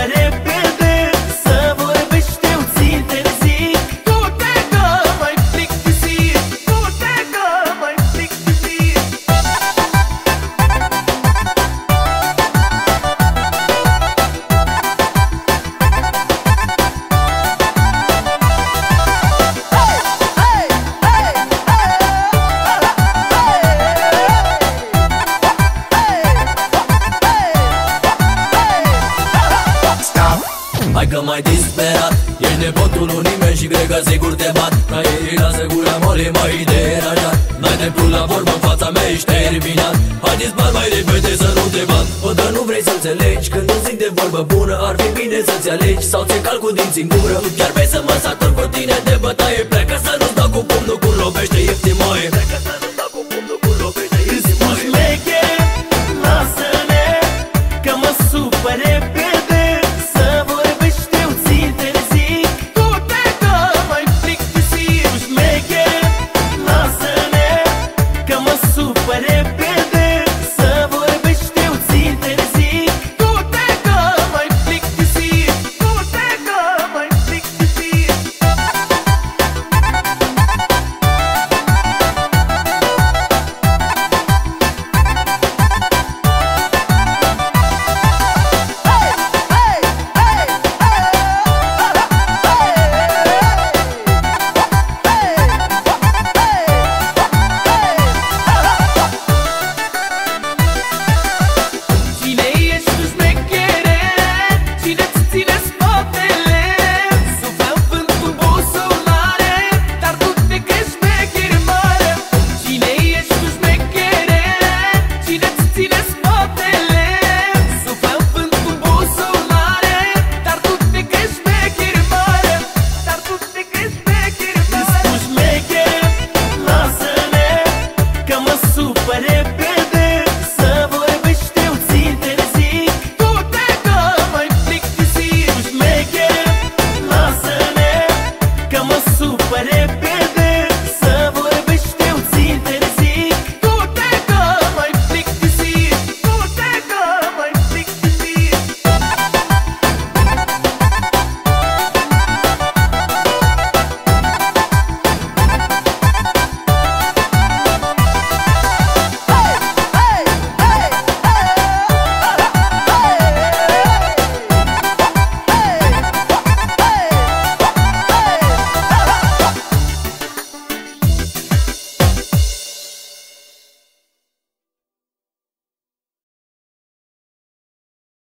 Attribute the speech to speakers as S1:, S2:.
S1: ورب Hai că mai disperat. Ești nepotul lui nimeni și cred că sigur te bat. Mai ei lasă gura mole, mai deranjat N-ai dreptul la vorbă în fața mea, ești terminat. Hai dispar mai repede să nu te bat. Bă, dar nu vrei să înțelegi Când nu zic de vorbă bună. Ar fi bine să-ți alegi Sau ți cal cu dinți în gură Tu chiar vrei să mă satur cu tine de bătaie. Pleacă să nu-ți dau cu pumnul cu lovește